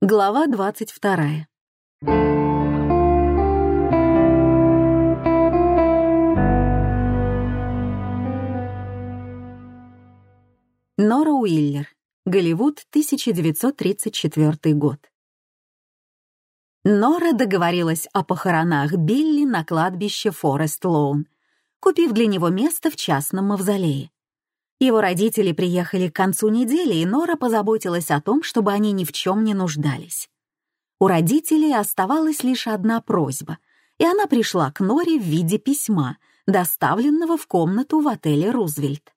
Глава двадцать вторая. Нора Уиллер. Голливуд, 1934 год. Нора договорилась о похоронах Билли на кладбище Форест Лоун, купив для него место в частном мавзолее. Его родители приехали к концу недели, и Нора позаботилась о том, чтобы они ни в чем не нуждались. У родителей оставалась лишь одна просьба, и она пришла к Норе в виде письма, доставленного в комнату в отеле «Рузвельт».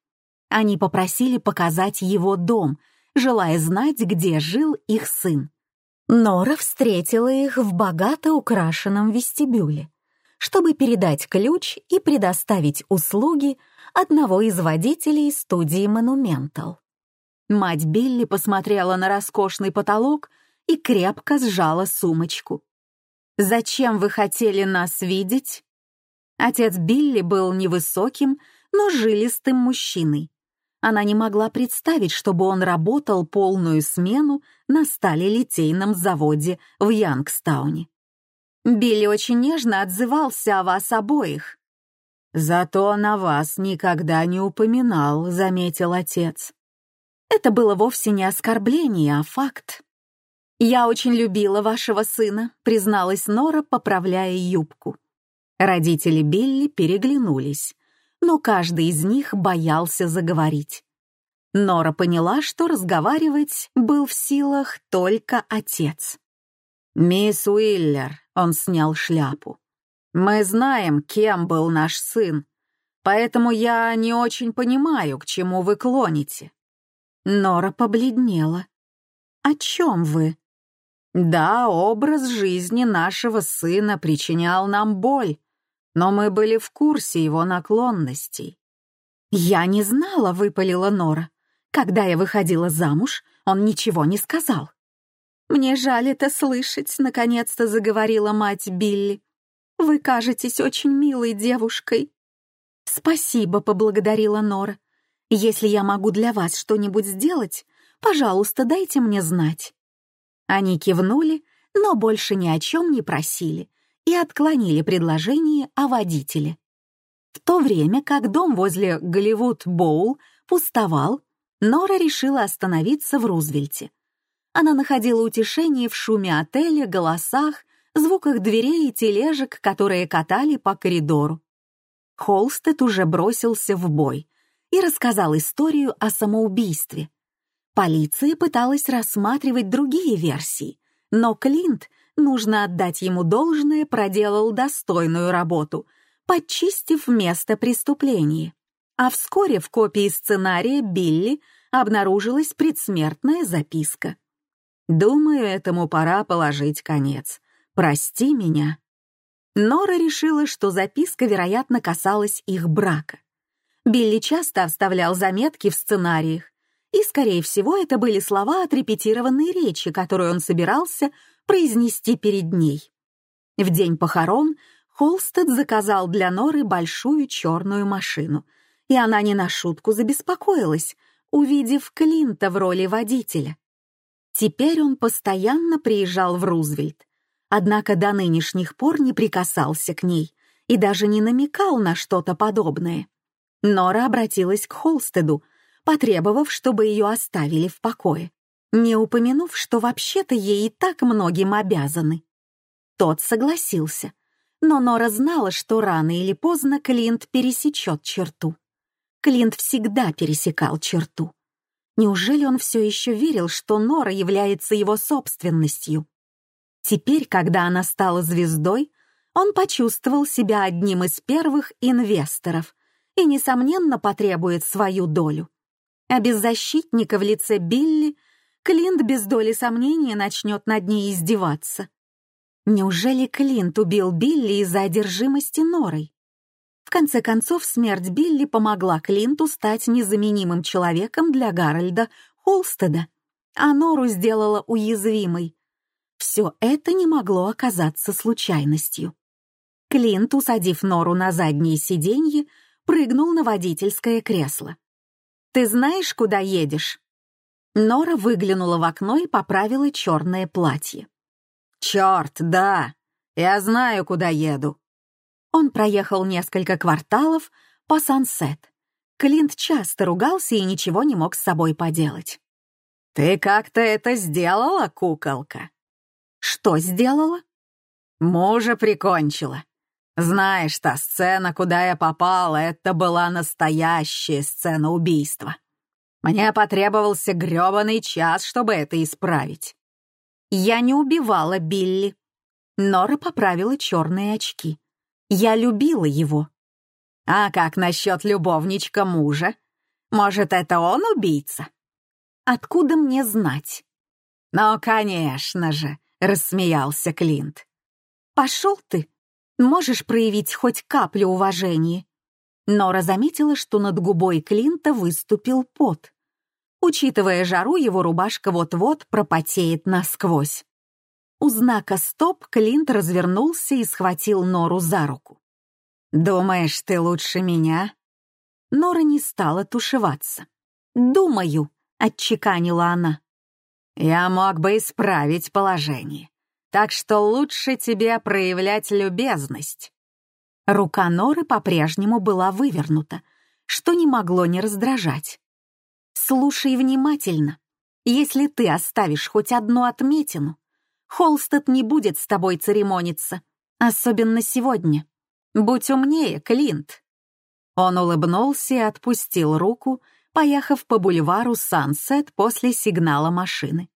Они попросили показать его дом, желая знать, где жил их сын. Нора встретила их в богато украшенном вестибюле, чтобы передать ключ и предоставить услуги одного из водителей студии «Монументал». Мать Билли посмотрела на роскошный потолок и крепко сжала сумочку. «Зачем вы хотели нас видеть?» Отец Билли был невысоким, но жилистым мужчиной. Она не могла представить, чтобы он работал полную смену на сталелитейном заводе в Янгстауне. Билли очень нежно отзывался о вас обоих. «Зато на вас никогда не упоминал», — заметил отец. Это было вовсе не оскорбление, а факт. «Я очень любила вашего сына», — призналась Нора, поправляя юбку. Родители Билли переглянулись, но каждый из них боялся заговорить. Нора поняла, что разговаривать был в силах только отец. «Мисс Уиллер», — он снял шляпу, мы знаем, кем был наш сын, поэтому я не очень понимаю, к чему вы клоните». Нора побледнела. «О чем вы?» «Да, образ жизни нашего сына причинял нам боль, но мы были в курсе его наклонностей». «Я не знала», — выпалила Нора. «Когда я выходила замуж, он ничего не сказал». «Мне жаль это слышать», — наконец-то заговорила мать Билли. Вы кажетесь очень милой девушкой». «Спасибо», — поблагодарила Нора. «Если я могу для вас что-нибудь сделать, пожалуйста, дайте мне знать». Они кивнули, но больше ни о чем не просили и отклонили предложение о водителе. В то время как дом возле Голливуд-Боул пустовал, Нора решила остановиться в Рузвельте. Она находила утешение в шуме отеля, голосах звуках дверей и тележек, которые катали по коридору. Холстед уже бросился в бой и рассказал историю о самоубийстве. Полиция пыталась рассматривать другие версии, но Клинт, нужно отдать ему должное, проделал достойную работу, подчистив место преступления. А вскоре в копии сценария Билли обнаружилась предсмертная записка. «Думаю, этому пора положить конец», «Прости меня». Нора решила, что записка, вероятно, касалась их брака. Билли часто вставлял заметки в сценариях, и, скорее всего, это были слова отрепетированной речи, которую он собирался произнести перед ней. В день похорон Холстед заказал для Норы большую черную машину, и она не на шутку забеспокоилась, увидев Клинта в роли водителя. Теперь он постоянно приезжал в Рузвельт, однако до нынешних пор не прикасался к ней и даже не намекал на что-то подобное. Нора обратилась к Холстеду, потребовав, чтобы ее оставили в покое, не упомянув, что вообще-то ей и так многим обязаны. Тот согласился, но Нора знала, что рано или поздно Клинт пересечет черту. Клинт всегда пересекал черту. Неужели он все еще верил, что Нора является его собственностью? Теперь, когда она стала звездой, он почувствовал себя одним из первых инвесторов и, несомненно, потребует свою долю. А без защитника в лице Билли Клинт без доли сомнения начнет над ней издеваться. Неужели Клинт убил Билли из-за одержимости Норой? В конце концов, смерть Билли помогла Клинту стать незаменимым человеком для Гарольда Холстеда, а Нору сделала уязвимой, все это не могло оказаться случайностью. Клинт, усадив Нору на заднее сиденье, прыгнул на водительское кресло. «Ты знаешь, куда едешь?» Нора выглянула в окно и поправила черное платье. «Черт, да! Я знаю, куда еду!» Он проехал несколько кварталов по Сансет. Клинт часто ругался и ничего не мог с собой поделать. «Ты как-то это сделала, куколка?» «Что сделала?» «Мужа прикончила. Знаешь, та сцена, куда я попала, это была настоящая сцена убийства. Мне потребовался грёбаный час, чтобы это исправить. Я не убивала Билли. Нора поправила черные очки. Я любила его. А как насчет любовничка мужа? Может, это он убийца? Откуда мне знать? Ну, конечно же, рассмеялся Клинт. Пошел ты. Можешь проявить хоть каплю уважения. Нора заметила, что над губой Клинта выступил пот. Учитывая жару, его рубашка вот-вот пропотеет насквозь. У знака «Стоп» Клинт развернулся и схватил Нору за руку. «Думаешь, ты лучше меня?» Нора не стала тушеваться. «Думаю», — отчеканила она. «Я мог бы исправить положение, так что лучше тебе проявлять любезность». Рука Норы по-прежнему была вывернута, что не могло не раздражать. «Слушай внимательно. Если ты оставишь хоть одну отметину, Холстед не будет с тобой церемониться, особенно сегодня. Будь умнее, Клинт». Он улыбнулся и отпустил руку, поехав по бульвару Сансет после сигнала машины.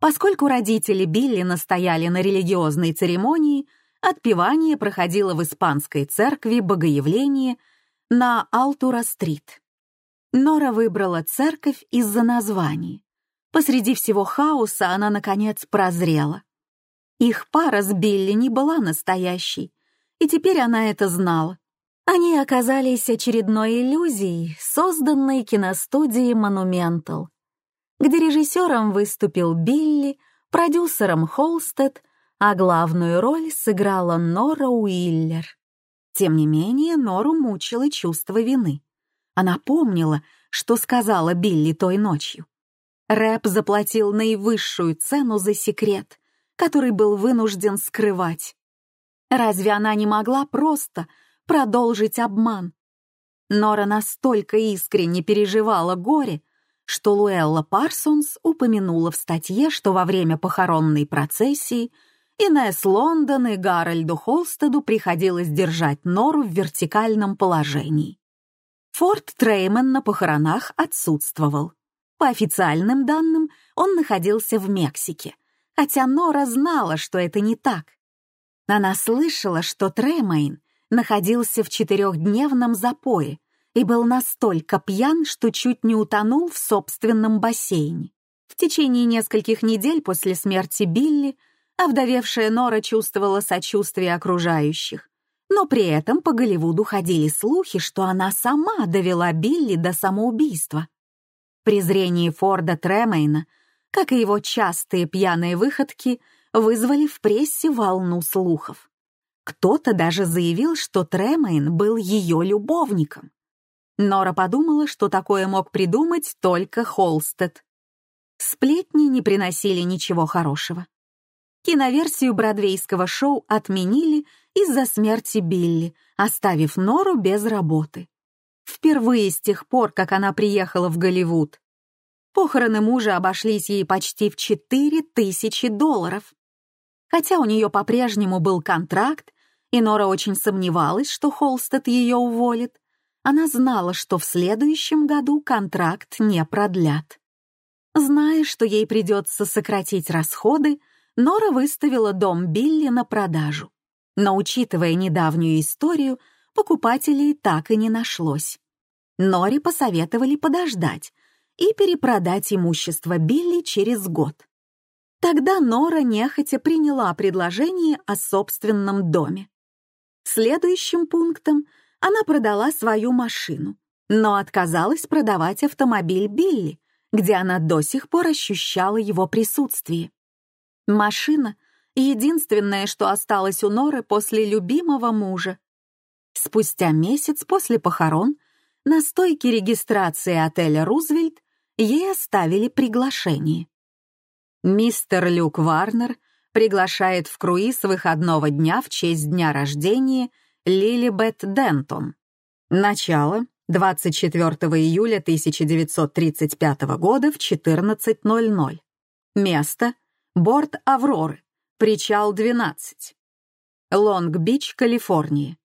Поскольку родители Билли настояли на религиозной церемонии, Отпевание проходило в испанской церкви Богоявление на Алтура-стрит. Нора выбрала церковь из-за названия. Посреди всего хаоса она, наконец, прозрела. Их пара с Билли не была настоящей, и теперь она это знала. Они оказались очередной иллюзией, созданной киностудией «Монументал», где режиссером выступил Билли, продюсером Холстед, а главную роль сыграла Нора Уиллер. Тем не менее, Нору мучило чувство вины. Она помнила, что сказала Билли той ночью. Рэп заплатил наивысшую цену за секрет, который был вынужден скрывать. Разве она не могла просто продолжить обман? Нора настолько искренне переживала горе, что Луэлла Парсонс упомянула в статье, что во время похоронной процессии — Инес Лондон и Гарольду Холстеду приходилось держать Нору в вертикальном положении. Форд Треймейн на похоронах отсутствовал. По официальным данным, он находился в Мексике, хотя Нора знала, что это не так. Она слышала, что Треймейн находился в четырехдневном запое и был настолько пьян, что чуть не утонул в собственном бассейне. В течение нескольких недель после смерти Билли а вдовевшая Нора чувствовала сочувствие окружающих. Но при этом по Голливуду ходили слухи, что она сама довела Билли до самоубийства. Презрение Форда Тремейна, как и его частые пьяные выходки, вызвали в прессе волну слухов. Кто-то даже заявил, что Тремейн был ее любовником. Нора подумала, что такое мог придумать только Холстед. Сплетни не приносили ничего хорошего. Киноверсию бродвейского шоу отменили из-за смерти Билли, оставив Нору без работы. Впервые с тех пор, как она приехала в Голливуд. Похороны мужа обошлись ей почти в 4000 долларов. Хотя у нее по-прежнему был контракт, и Нора очень сомневалась, что Холстед ее уволит, она знала, что в следующем году контракт не продлят. Зная, что ей придется сократить расходы, Нора выставила дом Билли на продажу. Но, учитывая недавнюю историю, покупателей так и не нашлось. Норе посоветовали подождать и перепродать имущество Билли через год. Тогда Нора нехотя приняла предложение о собственном доме. Следующим пунктом она продала свою машину, но отказалась продавать автомобиль Билли, где она до сих пор ощущала его присутствие. Машина — единственное, что осталось у Норы после любимого мужа. Спустя месяц после похорон на стойке регистрации отеля «Рузвельт» ей оставили приглашение. Мистер Люк Варнер приглашает в круиз выходного дня в честь дня рождения Лилибет Дентон. Начало 24 июля 1935 года в 14.00. Место — борт «Авроры», причал 12. Лонг-Бич, Калифорния.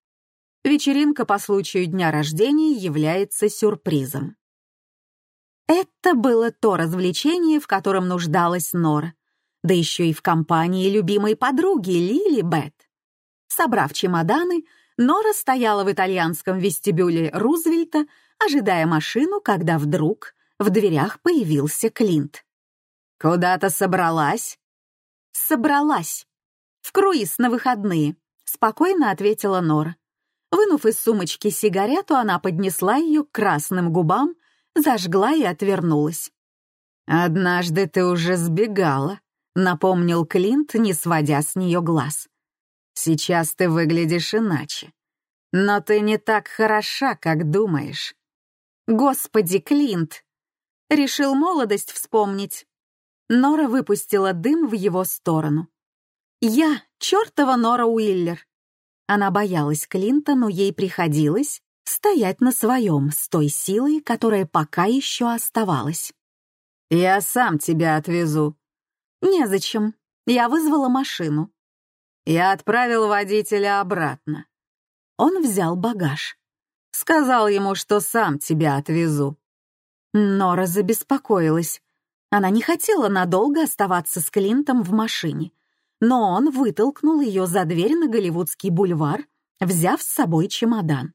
Вечеринка по случаю дня рождения является сюрпризом. Это было то развлечение, в котором нуждалась Нора, да еще и в компании любимой подруги Лили Бет. Собрав чемоданы, Нора стояла в итальянском вестибюле Рузвельта, ожидая машину, когда вдруг в дверях появился Клинт. «Куда-то собралась?» «Собралась. В круиз на выходные», — спокойно ответила Нора. Вынув из сумочки сигарету, она поднесла ее к красным губам, зажгла и отвернулась. «Однажды ты уже сбегала», — напомнил Клинт, не сводя с нее глаз. Сейчас ты выглядишь иначе. Но ты не так хороша, как думаешь. Господи, Клинт! Решил молодость вспомнить. Нора выпустила дым в его сторону. Я, чертова Нора Уиллер. Она боялась Клинта, но ей приходилось стоять на своем с той силой, которая пока еще оставалась. «Я сам тебя отвезу». «Незачем. Я вызвала машину. Я отправил водителя обратно. Он взял багаж. Сказал ему, что сам тебя отвезу. Нора забеспокоилась. Она не хотела надолго оставаться с Клинтом в машине, но он вытолкнул ее за дверь на Голливудский бульвар, взяв с собой чемодан.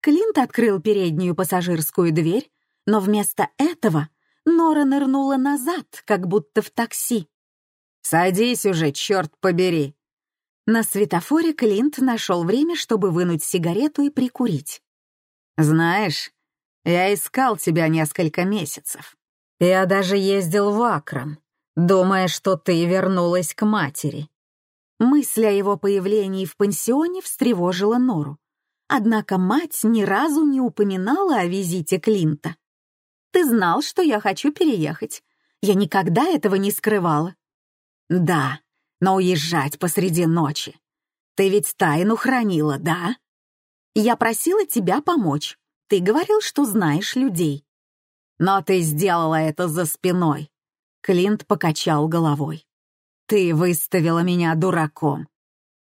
Клинт открыл переднюю пассажирскую дверь, но вместо этого Нора нырнула назад, как будто в такси. «Садись уже, черт побери!» На светофоре Клинт нашел время, чтобы вынуть сигарету и прикурить. «Знаешь, я искал тебя несколько месяцев. Я даже ездил в Акрон, думая, что ты вернулась к матери». Мысль о его появлении в пансионе встревожила Нору. Однако мать ни разу не упоминала о визите Клинта. «Ты знал, что я хочу переехать. Я никогда этого не скрывала». «Да, но уезжать посреди ночи. Ты ведь тайну хранила, да? Я просила тебя помочь. Ты говорил, что знаешь людей. Но ты сделала это за спиной. Клинт покачал головой. Ты выставила меня дураком.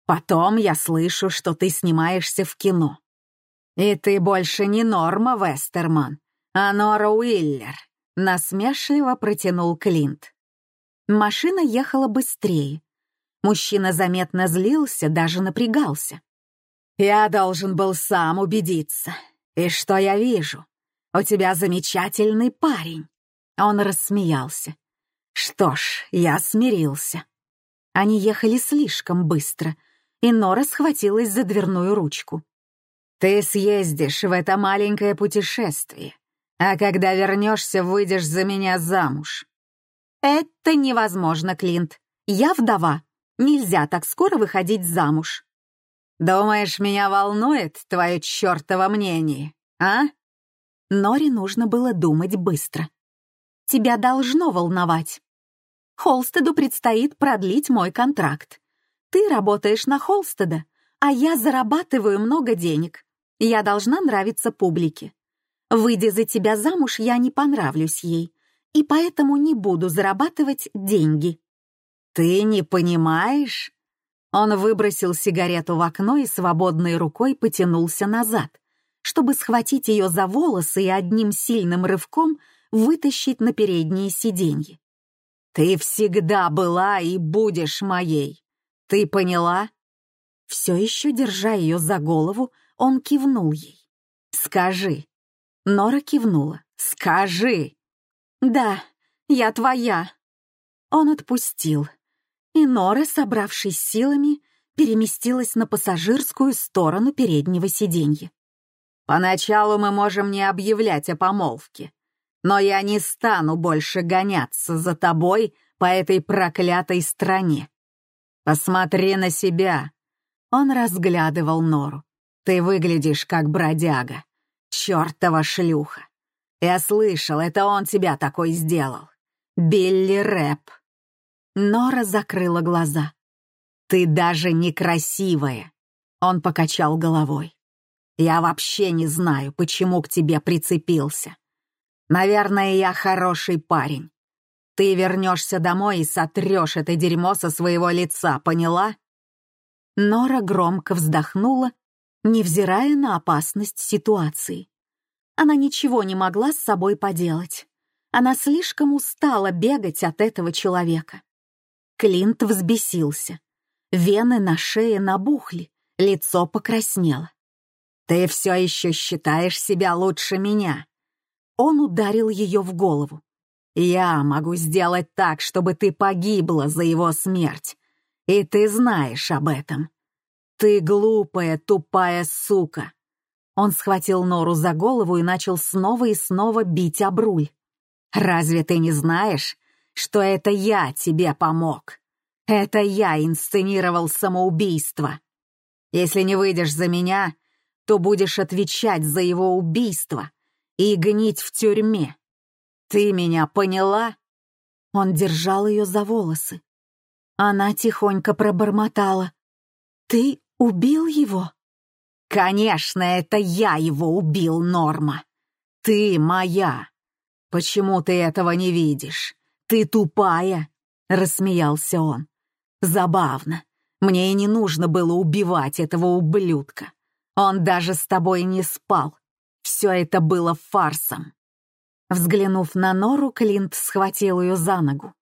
Потом я слышу, что ты снимаешься в кино. И ты больше не Норма Вестерман, а Нора Уиллер, насмешливо протянул Клинт. Машина ехала быстрее, Мужчина заметно злился, даже напрягался. «Я должен был сам убедиться. И что я вижу? У тебя замечательный парень». Он рассмеялся. «Что ж, я смирился». Они ехали слишком быстро, и Нора схватилась за дверную ручку. «Ты съездишь в это маленькое путешествие, а когда вернешься, выйдешь за меня замуж». «Это невозможно, Клинт. Я вдова». Нельзя так скоро выходить замуж. Думаешь, меня волнует твое чертово мнение, а? Нори нужно было думать быстро. Тебя должно волновать. Холстеду предстоит продлить мой контракт. Ты работаешь на Холстеда, а я зарабатываю много денег. Я должна нравиться публике. Выйдя за тебя замуж, я не понравлюсь ей, и поэтому не буду зарабатывать деньги. «Ты не понимаешь?» Он выбросил сигарету в окно и свободной рукой потянулся назад, чтобы схватить ее за волосы и одним сильным рывком вытащить на переднее сиденье. «Ты всегда была и будешь моей. Ты поняла?» Все еще держа ее за голову, он кивнул ей. «Скажи». Нора кивнула. «Скажи». «Да, я твоя». Он отпустил, и Нора, собравшись силами, переместилась на пассажирскую сторону переднего сиденья. «Поначалу мы можем не объявлять о помолвке, но я не стану больше гоняться за тобой по этой проклятой стране. Посмотри на себя!» Он разглядывал Нору. «Ты выглядишь как бродяга, чертова шлюха. Я слышал, это он тебя такой сделал. Билли Рэп. Нора закрыла глаза. «Ты даже некрасивая!» Он покачал головой. «Я вообще не знаю, почему к тебе прицепился. Наверное, я хороший парень. Ты вернешься домой и сотрешь это дерьмо со своего лица, поняла?» Нора громко вздохнула, невзирая на опасность ситуации. Она ничего не могла с собой поделать. Она слишком устала бегать от этого человека. Клинт взбесился. Вены на шее набухли, лицо покраснело. «Ты все еще считаешь себя лучше меня?» Он ударил ее в голову. «Я могу сделать так, чтобы ты погибла за его смерть. И ты знаешь об этом. Ты глупая, тупая сука!» Он схватил Нору за голову и начал снова и снова бить об. «Разве ты не знаешь, что это я тебе помог? Это я инсценировал самоубийство. Если не выйдешь за меня, то будешь отвечать за его убийство и гнить в тюрьме. Ты меня поняла?» Он держал ее за волосы. Она тихонько пробормотала. «Ты убил его?» «Конечно, это я его убил, Норма. Ты моя. Почему ты этого не видишь? Ты тупая!» — рассмеялся он. «Забавно. Мне и не нужно было убивать этого ублюдка. Он даже с тобой не спал. Все это было фарсом. Взглянув на Нору, Клинт схватил ее за ногу.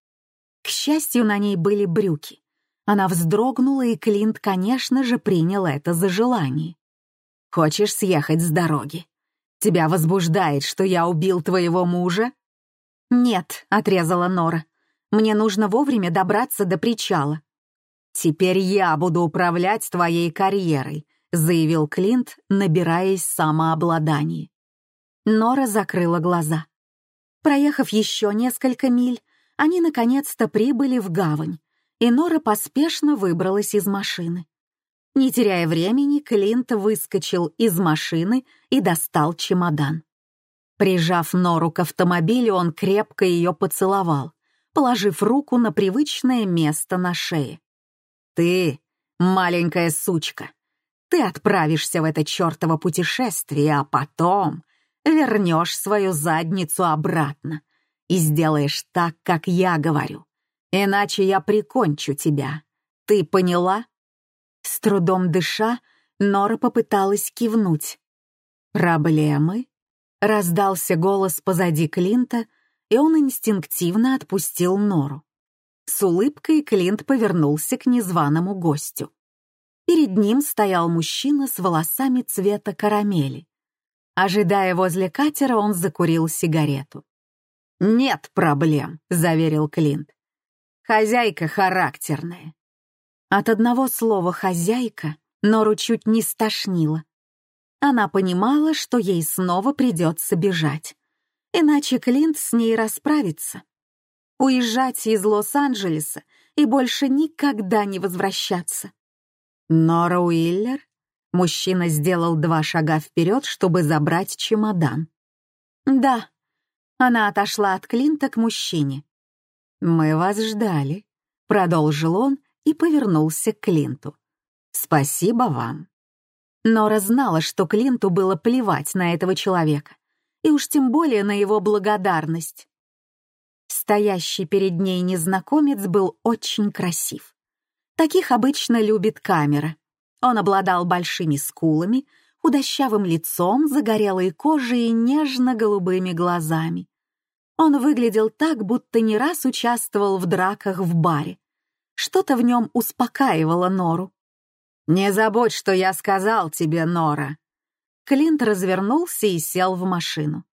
К счастью, на ней были брюки. Она вздрогнула, и Клинт, конечно же, принял это за желание. «Хочешь съехать с дороги? Тебя возбуждает, что я убил твоего мужа?» «Нет», — отрезала Нора. «Мне нужно вовремя добраться до причала». «Теперь я буду управлять твоей карьерой», — заявил Клинт, набираясь самообладания. Нора закрыла глаза. Проехав еще несколько миль, они наконец-то прибыли в гавань, и Нора поспешно выбралась из машины. Не теряя времени, Клинт выскочил из машины и достал чемодан. Прижав Нору к автомобилю, он крепко ее поцеловал, положив руку на привычное место на шее. «Ты, маленькая сучка, ты отправишься в это чертово путешествие, а потом вернешь свою задницу обратно и сделаешь так, как я говорю. Иначе я прикончу тебя. Ты поняла?» С трудом дыша, Нора попыталась кивнуть. «Проблемы?» — раздался голос позади Клинта, и он инстинктивно отпустил Нору. С улыбкой Клинт повернулся к незваному гостю. Перед ним стоял мужчина с волосами цвета карамели. Ожидая возле катера, он закурил сигарету. «Нет проблем», — заверил Клинт. «Хозяйка характерная». От одного слова «хозяйка» Нору чуть не стошнило. Она понимала, что ей снова придется бежать, иначе Клинт с ней расправится. Уезжать из Лос-Анджелеса и больше никогда не возвращаться. Нора Уиллер? Мужчина сделал два шага вперед, чтобы забрать чемодан. Да. Она отошла от Клинта к мужчине. «Мы вас ждали», — продолжил он и повернулся к Клинту. «Спасибо вам». Нора знала, что Клинту было плевать на этого человека, и уж тем более на его благодарность. Стоящий перед ней незнакомец был очень красив. Таких обычно любит камера. Он обладал большими скулами, худощавым лицом, загорелой кожей и нежно-голубыми глазами. Он выглядел так, будто не раз участвовал в драках в баре. Что-то в нем успокаивало Нору. «Не забудь, что я сказал тебе, Нора». Клинт развернулся и сел в машину.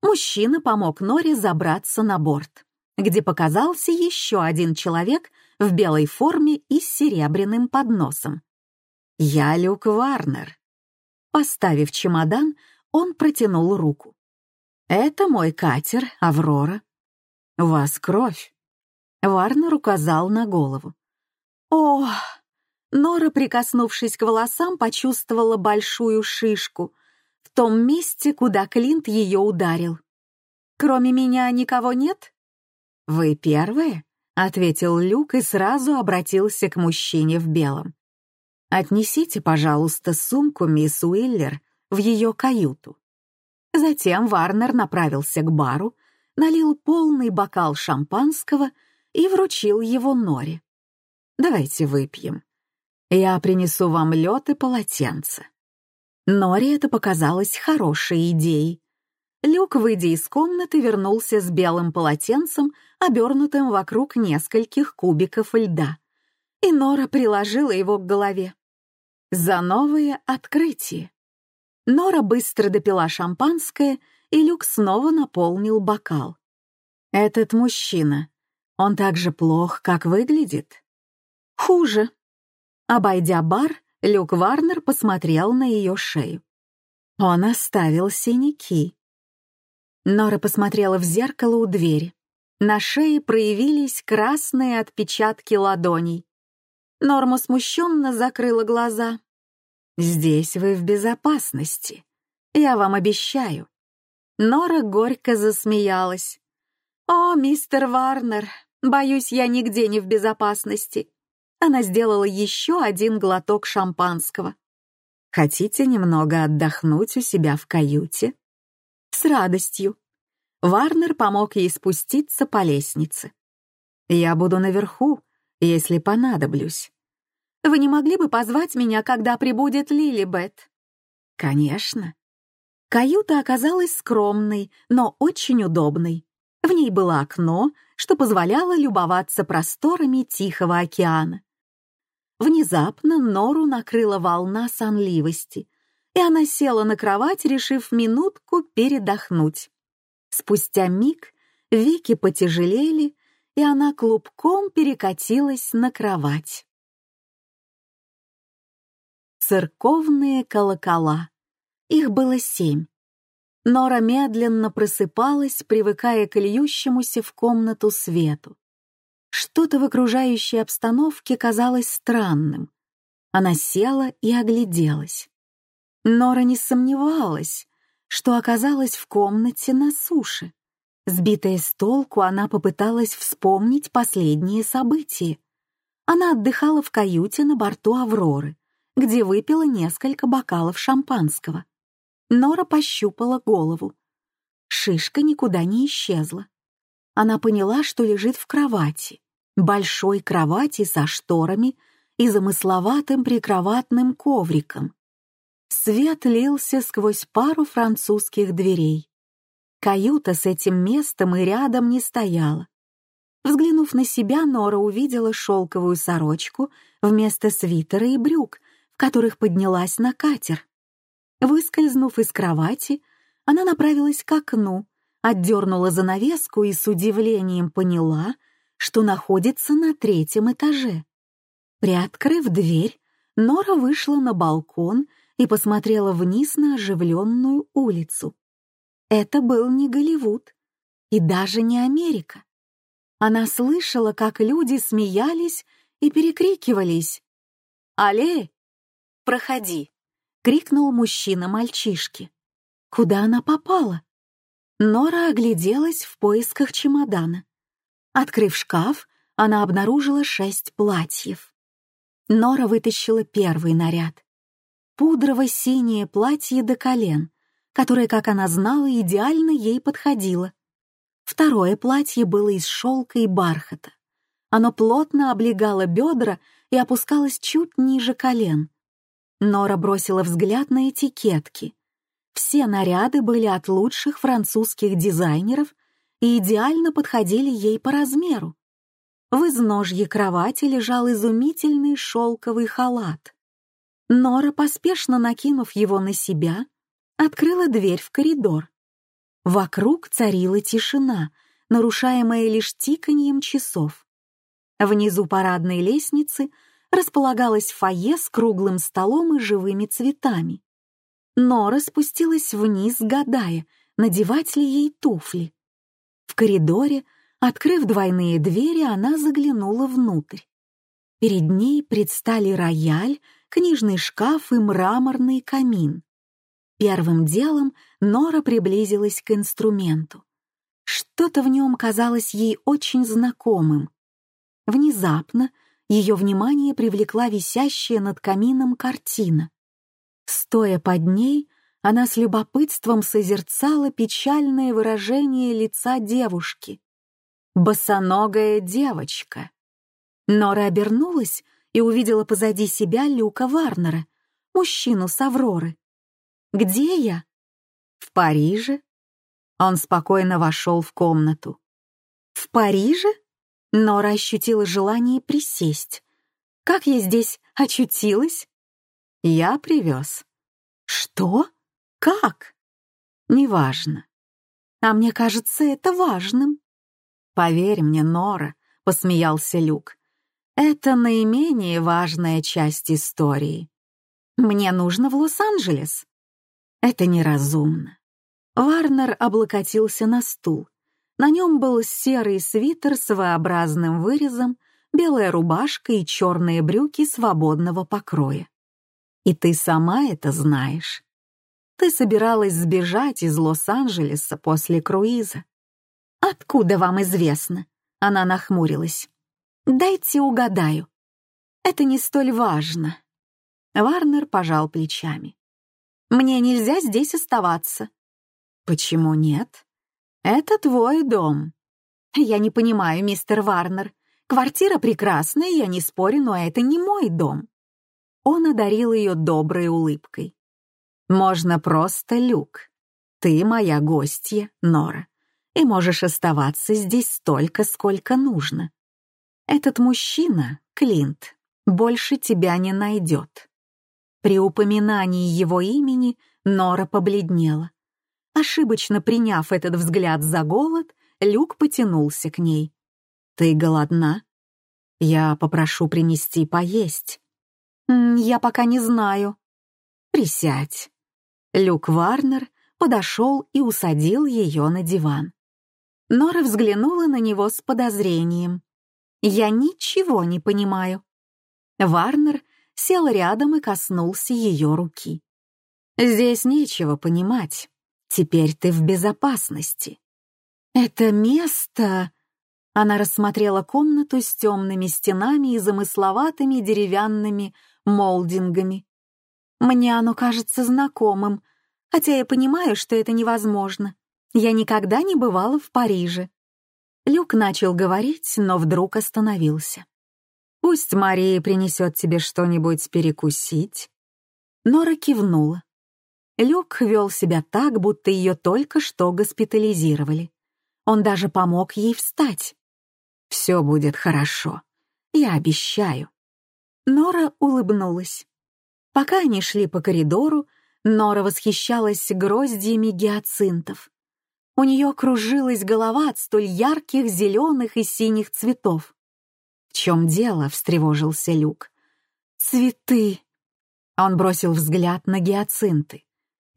Мужчина помог Норе забраться на борт, где показался еще один человек в белой форме и с серебряным подносом. «Я Люк Варнер». Поставив чемодан, он протянул руку. «Это мой катер, Аврора». «У вас кровь». Варнер указал на голову. «О!» Нора, прикоснувшись к волосам, почувствовала большую шишку в том месте, куда Клинт ее ударил. Кроме меня никого нет?» «Вы первые?» — ответил Люк и сразу обратился к мужчине в белом. «Отнесите, пожалуйста, сумку мисс Уиллер в ее каюту». Затем Варнер направился к бару, налил полный бокал шампанского и вручил его Норе. «Давайте выпьем. Я принесу вам лед и полотенце». Норе это показалось хорошей идеей. Люк, выйдя из комнаты, вернулся с белым полотенцем, обернутым вокруг нескольких кубиков льда. И Нора приложила его к голове. За новое открытие. Нора быстро допила шампанское, и Люк снова наполнил бокал. «Этот мужчина, он так же плох, как выглядит?» «Хуже». Обойдя бар, Люк Варнер посмотрел на ее шею. Он оставил синяки. Нора посмотрела в зеркало у двери. На шее проявились красные отпечатки ладоней. Норма смущенно закрыла глаза. «Здесь вы в безопасности. Я вам обещаю». Нора горько засмеялась. «О, мистер Варнер, боюсь, я нигде не в безопасности. Она сделала еще один глоток шампанского. «Хотите немного отдохнуть у себя в каюте?» «С радостью». Варнер помог ей спуститься по лестнице. «Я буду наверху, если понадоблюсь. Вы не могли бы позвать меня, когда прибудет Лилибет?» «Конечно». Каюта оказалась скромной, но очень удобной. В ней было окно, что позволяло любоваться просторами Тихого океана. Внезапно Нору накрыла волна сонливости, и она села на кровать, решив минутку передохнуть. Спустя миг веки потяжелели, и она клубком перекатилась на кровать. Церковные колокола. Их было семь. Нора медленно просыпалась, привыкая к льющемуся в комнату свету. Что-то в окружающей обстановке казалось странным. Она села и огляделась. Нора не сомневалась, что оказалась в комнате на суше. Сбитая с толку, она попыталась вспомнить последние события. Она отдыхала в каюте на борту «Авроры», где выпила несколько бокалов шампанского. Нора пощупала голову. Шишка никуда не исчезла она поняла, что лежит в кровати, большой кровати со шторами и замысловатым прикроватным ковриком. Свет лился сквозь пару французских дверей. Каюта с этим местом и рядом не стояла. Взглянув на себя, Нора увидела шелковую сорочку вместо свитера и брюк, которых поднялась на катер. Выскользнув из кровати, она направилась к окну, отдернула занавеску и с удивлением поняла, что находится на третьем этаже. Приоткрыв дверь, Нора вышла на балкон и посмотрела вниз на оживленную улицу. Это был не Голливуд и даже не Америка. Она слышала, как люди смеялись и перекрикивались. «Але! Проходи!» — крикнул мужчина мальчишке. Куда она попала? Нора огляделась в поисках чемодана. Открыв шкаф, она обнаружила шесть платьев. Нора вытащила первый наряд. Пудрово-синее платье до колен, которое, как она знала, идеально ей подходило. Второе платье было из шелка и бархата. Оно плотно облегало бедра и опускалось чуть ниже колен. Нора бросила взгляд на этикетки. Все наряды были от лучших французских дизайнеров и идеально подходили ей по размеру. В изножье кровати лежал изумительный шелковый халат. Нора, поспешно накинув его на себя, открыла дверь в коридор. Вокруг царила тишина, нарушаемая лишь тиканьем часов. Внизу парадной лестницы располагалось фойе с круглым столом и живыми цветами. Нора спустилась вниз, гадая, надевать ли ей туфли. В коридоре, открыв двойные двери, она заглянула внутрь. Перед ней предстали рояль, книжный шкаф и мраморный камин. Первым делом Нора приблизилась к инструменту. Что-то в нем казалось ей очень знакомым. Внезапно ее внимание привлекла висящая над камином картина. Стоя под ней, она с любопытством созерцала печальное выражение лица девушки. Босоногая девочка. Нора обернулась и увидела позади себя Люка Варнера, мужчину с Авроры. «Где я?» «В Париже». Он спокойно вошел в комнату. «В Париже?» Нора ощутила желание присесть. «Как я здесь очутилась?» «Я привез». «Что? Как?» «Неважно». «А мне кажется, это важным». «Поверь мне, Нора», — посмеялся Люк. «Это наименее важная часть истории. Мне нужно в Лос-Анджелес». «Это неразумно». Варнер облокотился на стул. На нем был серый свитер с V-образным вырезом, белая рубашка и черные брюки свободного покроя. И ты сама это знаешь. Ты собиралась сбежать из Лос-Анджелеса после круиза. «Откуда вам известно?» — она нахмурилась. «Дайте угадаю. Это не столь важно». Варнер пожал плечами. «Мне нельзя здесь оставаться». «Почему нет?» «Это твой дом». «Я не понимаю, мистер Варнер. Квартира прекрасная, я не спорю, но это не мой дом». Он одарил ее доброй улыбкой. «Можно просто Люк. Ты моя гостья, Нора, и можешь оставаться здесь столько, сколько нужно. Этот мужчина, Клинт, больше тебя не найдет». При упоминании его имени Нора побледнела. Ошибочно приняв этот взгляд за голод, Люк потянулся к ней. «Ты голодна? Я попрошу принести поесть». «Я пока не знаю». «Присядь». Люк Варнер подошел и усадил ее на диван. Нора взглянула на него с подозрением. «Я ничего не понимаю». Варнер сел рядом и коснулся ее руки. «Здесь нечего понимать. Теперь ты в безопасности. Это место... Она рассмотрела комнату с темными стенами и замысловатыми деревянными молдингами. Мне оно кажется знакомым, хотя я понимаю, что это невозможно. Я никогда не бывала в Париже. Люк начал говорить, но вдруг остановился. «Пусть Мария принесет тебе что-нибудь перекусить». Нора кивнула. Люк вел себя так, будто ее только что госпитализировали. Он даже помог ей встать. «Все будет хорошо, я обещаю». Нора улыбнулась. Пока они шли по коридору, Нора восхищалась гроздьями гиацинтов. У нее кружилась голова от столь ярких зеленых и синих цветов. «В чем дело?» — встревожился Люк. «Цветы!» Он бросил взгляд на гиацинты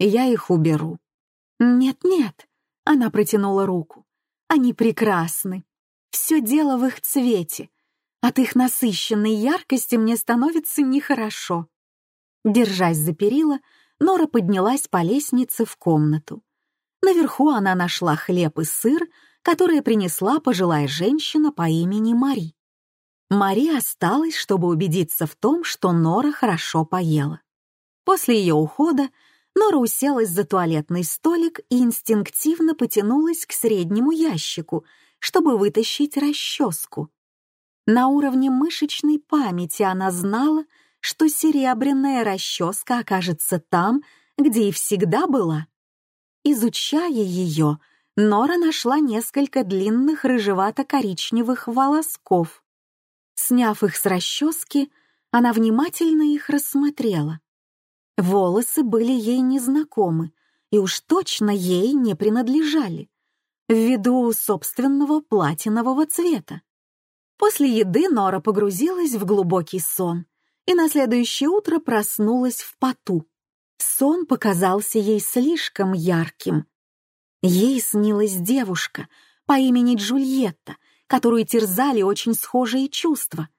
я их уберу». «Нет-нет», — она протянула руку. «Они прекрасны. Все дело в их цвете. От их насыщенной яркости мне становится нехорошо». Держась за перила, Нора поднялась по лестнице в комнату. Наверху она нашла хлеб и сыр, которые принесла пожилая женщина по имени Мари. Мари осталась, чтобы убедиться в том, что Нора хорошо поела. После ее ухода Нора уселась за туалетный столик и инстинктивно потянулась к среднему ящику, чтобы вытащить расческу. На уровне мышечной памяти она знала, что серебряная расческа окажется там, где и всегда была. Изучая ее, Нора нашла несколько длинных рыжевато-коричневых волосков. Сняв их с расчески, она внимательно их рассмотрела. Волосы были ей незнакомы и уж точно ей не принадлежали, ввиду собственного платинового цвета. После еды Нора погрузилась в глубокий сон и на следующее утро проснулась в поту. Сон показался ей слишком ярким. Ей снилась девушка по имени Джульетта, которую терзали очень схожие чувства.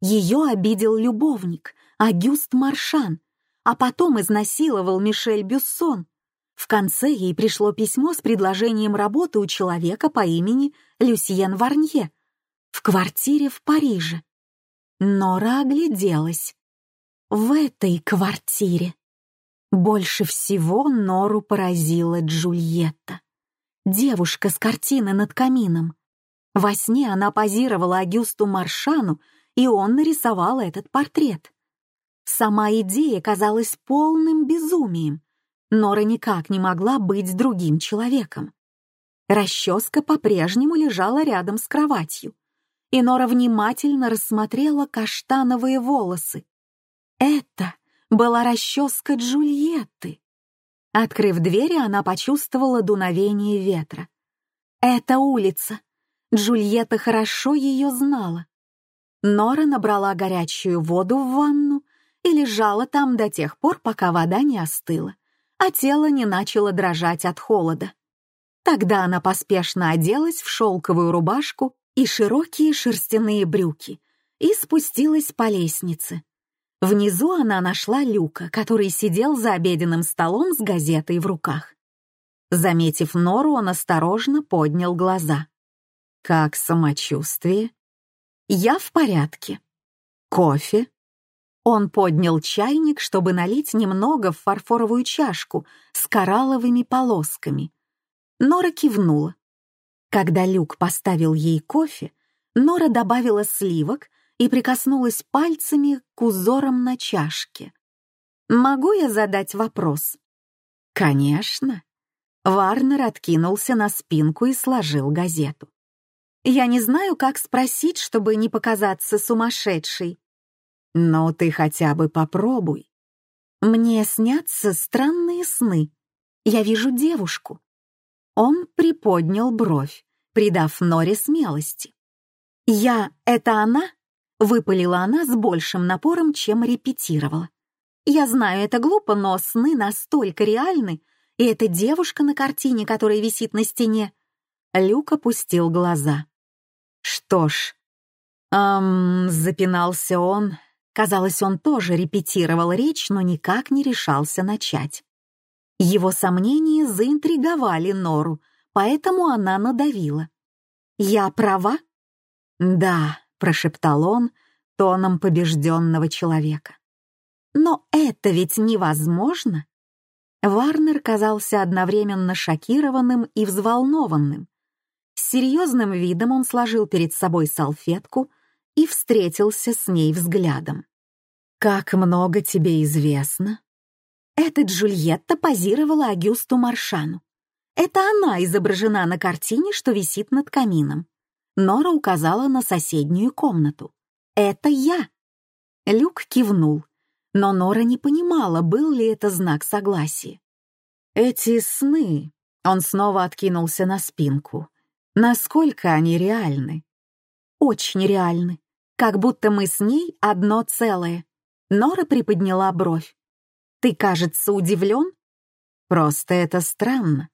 Ее обидел любовник, Агюст Маршан, а потом изнасиловал Мишель Бюссон. В конце ей пришло письмо с предложением работы у человека по имени Люсьен Варнье в квартире в Париже. Нора огляделась. В этой квартире. Больше всего Нору поразила Джульетта. Девушка с картины над камином. Во сне она позировала Агюсту Маршану, и он нарисовал этот портрет. Сама идея казалась полным безумием. Нора никак не могла быть другим человеком. Расческа по-прежнему лежала рядом с кроватью, и Нора внимательно рассмотрела каштановые волосы. Это была расческа Джульетты. Открыв двери, она почувствовала дуновение ветра. Это улица. Джульетта хорошо ее знала. Нора набрала горячую воду в ванну и лежала там до тех пор, пока вода не остыла а тело не начало дрожать от холода. Тогда она поспешно оделась в шелковую рубашку и широкие шерстяные брюки и спустилась по лестнице. Внизу она нашла Люка, который сидел за обеденным столом с газетой в руках. Заметив Нору, он осторожно поднял глаза. «Как самочувствие?» «Я в порядке». «Кофе?» Он поднял чайник, чтобы налить немного в фарфоровую чашку с коралловыми полосками. Нора кивнула. Когда Люк поставил ей кофе, Нора добавила сливок и прикоснулась пальцами к узорам на чашке. «Могу я задать вопрос?» «Конечно». Варнер откинулся на спинку и сложил газету. «Я не знаю, как спросить, чтобы не показаться сумасшедшей. Но ты хотя бы попробуй. Мне снятся странные сны. Я вижу девушку. Он приподнял бровь, придав Норе смелости. «Я — это она?» — выпалила она с большим напором, чем репетировала. «Я знаю, это глупо, но сны настолько реальны, и эта девушка на картине, которая висит на стене...» Люк опустил глаза. «Что ж...» «Эм...» — запинался он, Казалось, он тоже репетировал речь, но никак не решался начать. Его сомнения заинтриговали Нору, поэтому она надавила. «Я права?» «Да», — прошептал он тоном побежденного человека. «Но это ведь невозможно!» Варнер казался одновременно шокированным и взволнованным. С серьезным видом он сложил перед собой салфетку и встретился с ней взглядом. «Как много тебе известно?» Эта Джульетта позировала Агюсту Маршану. Это она изображена на картине, что висит над камином. Нора указала на соседнюю комнату. «Это я!» Люк кивнул, но Нора не понимала, был ли это знак согласия. «Эти сны...» — он снова откинулся на спинку. «Насколько они реальны?» «Очень реальны. Как будто мы с ней одно целое. Нора приподняла бровь. «Ты, кажется, удивлен?» «Просто это странно.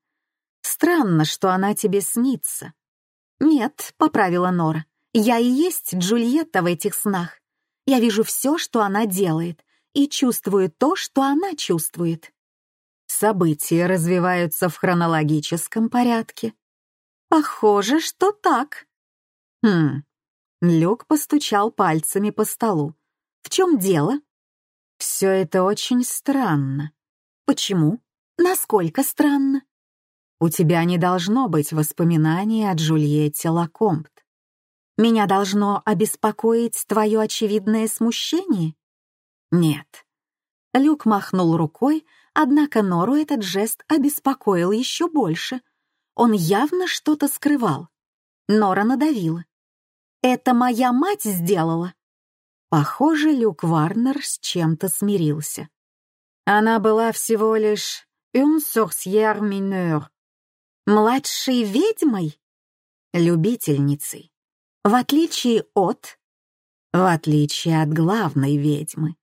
Странно, что она тебе снится». «Нет», — поправила Нора, — «я и есть Джульетта в этих снах. Я вижу все, что она делает, и чувствую то, что она чувствует». События развиваются в хронологическом порядке. Похоже, что так. Хм. Люк постучал пальцами по столу. В чем дело? Все это очень странно. Почему? Насколько странно? У тебя не должно быть воспоминаний о Джульетте Лакомпт. Меня должно обеспокоить твое очевидное смущение? Нет. Люк махнул рукой, однако Нору этот жест обеспокоил еще больше. Он явно что-то скрывал. Нора надавила. «Это моя мать сделала?» Похоже, Люк Варнер с чем-то смирился. Она была всего лишь «une sorcière mineure», младшей ведьмой, любительницей, в отличие от... в отличие от главной ведьмы.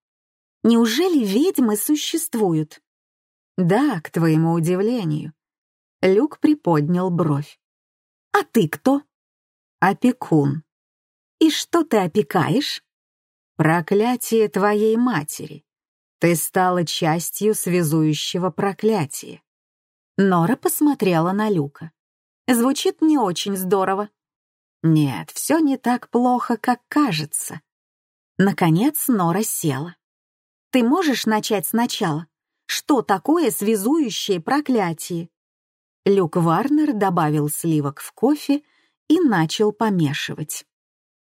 Неужели ведьмы существуют? Да, к твоему удивлению. Люк приподнял бровь. А ты кто? Опекун. И что ты опекаешь? Проклятие твоей матери. Ты стала частью связующего проклятия. Нора посмотрела на Люка. Звучит не очень здорово. Нет, все не так плохо, как кажется. Наконец Нора села. Ты можешь начать сначала? Что такое связующее проклятие? Люк Варнер добавил сливок в кофе и начал помешивать.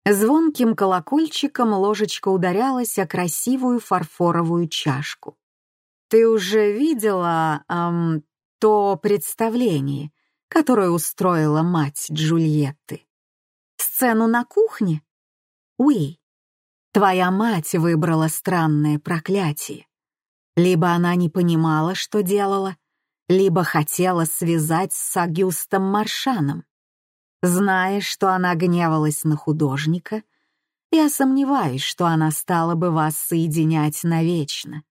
Звонким колокольчиком ложечка ударялась о красивую фарфоровую чашку. «Ты уже видела эм, то представление, которое устроила мать Джульетты? Сцену на кухне? Уи, твоя мать выбрала странное проклятие. Либо она не понимала, что делала, либо хотела связать с Агюстом Маршаном. Зная, что она гневалась на художника, я сомневаюсь, что она стала бы вас соединять навечно.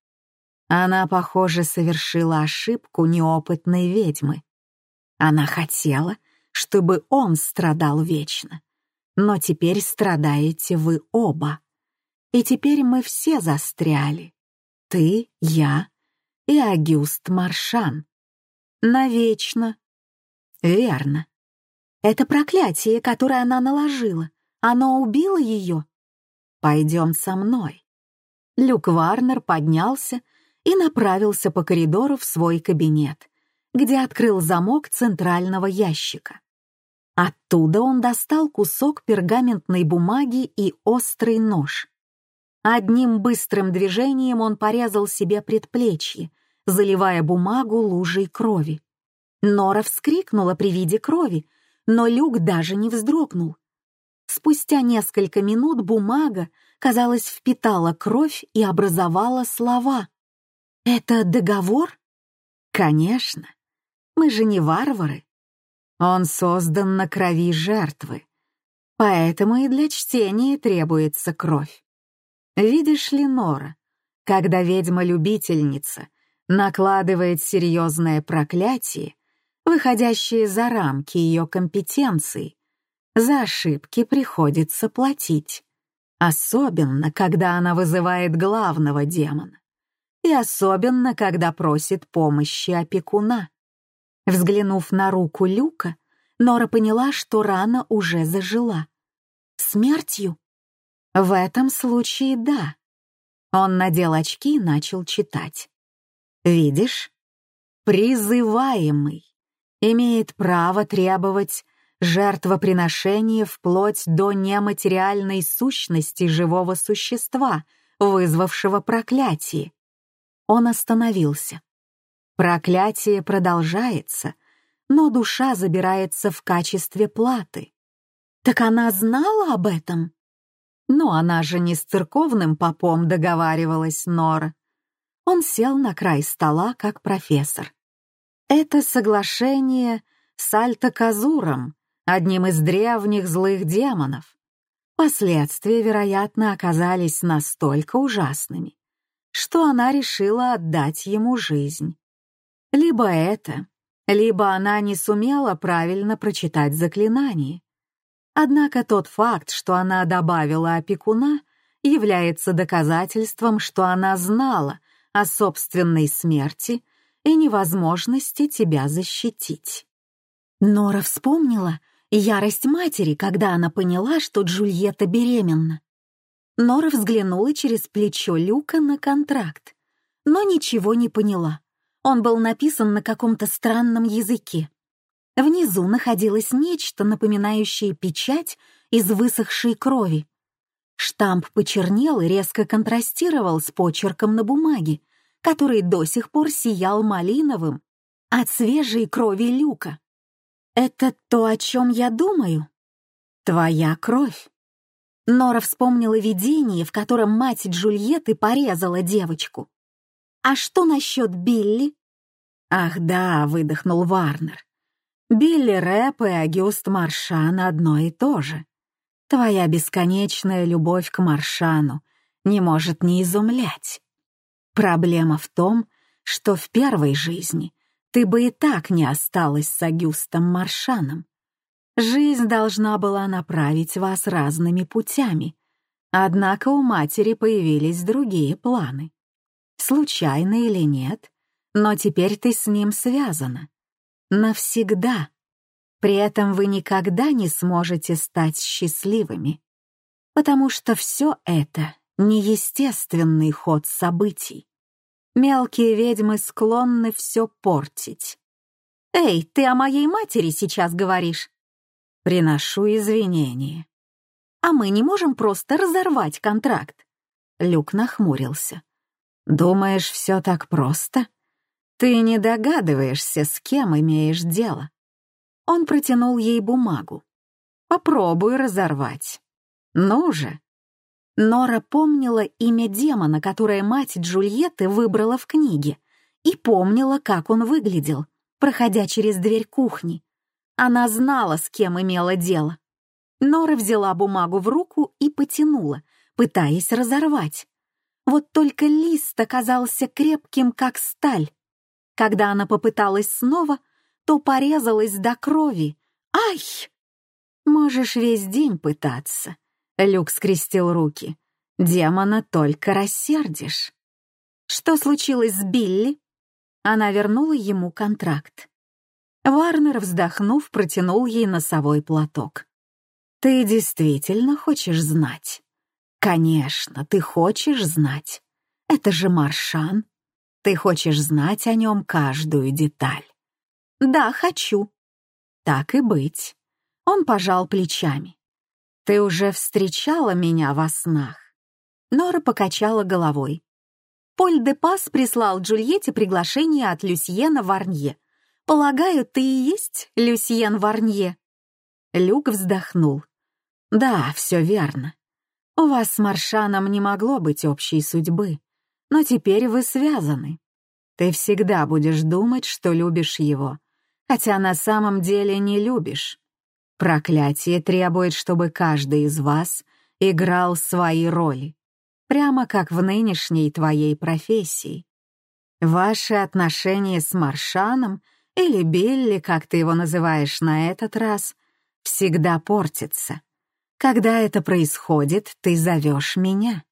Она, похоже, совершила ошибку неопытной ведьмы. Она хотела, чтобы он страдал вечно. Но теперь страдаете вы оба. И теперь мы все застряли. Ты, я и Агюст Маршан. Навечно. Верно. Это проклятие, которое она наложила. Оно убило ее. Пойдем со мной. Люк Варнер поднялся и направился по коридору в свой кабинет, где открыл замок центрального ящика. Оттуда он достал кусок пергаментной бумаги и острый нож. Одним быстрым движением он порезал себе предплечье, заливая бумагу лужей крови. Нора вскрикнула при виде крови, но Люк даже не вздрогнул. Спустя несколько минут бумага, казалось, впитала кровь и образовала слова. «Это договор?» «Конечно. Мы же не варвары. Он создан на крови жертвы, поэтому и для чтения требуется кровь. Видишь ли, Нора, когда ведьма-любительница накладывает серьезное проклятие, выходящие за рамки ее компетенций. За ошибки приходится платить, особенно когда она вызывает главного демона, и особенно когда просит помощи опекуна. Взглянув на руку Люка, Нора поняла, что рана уже зажила. Смертью? В этом случае да. Он надел очки и начал читать. «Видишь? Призываемый имеет право требовать жертвоприношения вплоть до нематериальной сущности живого существа, вызвавшего проклятие. Он остановился. Проклятие продолжается, но душа забирается в качестве платы. Так она знала об этом? Но она же не с церковным попом договаривалась, Нора. Он сел на край стола, как профессор. Это соглашение с Альтаказуром, одним из древних злых демонов. Последствия, вероятно, оказались настолько ужасными, что она решила отдать ему жизнь. Либо это, либо она не сумела правильно прочитать заклинание. Однако тот факт, что она добавила опекуна, является доказательством, что она знала о собственной смерти и невозможности тебя защитить. Нора вспомнила ярость матери, когда она поняла, что Джульетта беременна. Нора взглянула через плечо Люка на контракт, но ничего не поняла. Он был написан на каком-то странном языке. Внизу находилось нечто, напоминающее печать из высохшей крови. Штамп почернел и резко контрастировал с почерком на бумаге, который до сих пор сиял малиновым от свежей крови люка. «Это то, о чем я думаю? Твоя кровь». Нора вспомнила видение, в котором мать Джульетты порезала девочку. «А что насчет Билли?» «Ах да», — выдохнул Варнер. «Билли Рэп и Агюст Маршан одно и то же. Твоя бесконечная любовь к Маршану не может не изумлять. Проблема в том, что в первой жизни ты бы и так не осталась с Агюстом Маршаном. Жизнь должна была направить вас разными путями, однако у матери появились другие планы. Случайно или нет, но теперь ты с ним связана. навсегда. При этом вы никогда не сможете стать счастливыми, потому что все это — неестественный ход событий. Мелкие ведьмы склонны все портить. «Эй, ты о моей матери сейчас говоришь?» «Приношу извинения». «А мы не можем просто разорвать контракт?» Люк нахмурился. «Думаешь, все так просто? Ты не догадываешься, с кем имеешь дело». Он протянул ей бумагу. «Попробуй разорвать. Ну же». Нора помнила имя демона, которое мать Джульетты выбрала в книге, и помнила, как он выглядел, проходя через дверь кухни. Она знала, с кем имела дело. Нора взяла бумагу в руку и потянула, пытаясь разорвать. Вот только лист оказался крепким, как сталь. Когда она попыталась снова, то порезалась до крови. «Ай!» «Можешь весь день пытаться», Люк скрестил руки. «Демона только рассердишь». «Что случилось с Билли?» Она вернула ему контракт. Варнер, вздохнув, протянул ей носовой платок. «Ты действительно хочешь знать?» «Конечно, ты хочешь знать. Это же Маршан. Ты хочешь знать о нем каждую деталь». «Да, хочу». «Так и быть». Он пожал плечами. «Ты уже встречала меня во снах?» Нора покачала головой. Поль де Пас прислал Джульетте приглашение от Люсьена Варнье. «Полагаю, ты и есть Люсьен Варнье?» Люк вздохнул. «Да, все верно. У вас с Маршаном не могло быть общей судьбы, но теперь вы связаны. Ты всегда будешь думать, что любишь его, хотя на самом деле не любишь. Проклятие требует, чтобы каждый из вас играл свои роли, прямо как в нынешней твоей профессии. Ваши отношения с Маршаном или Билли, как ты его называешь на этот раз, всегда портятся. Когда это происходит, ты зовешь меня.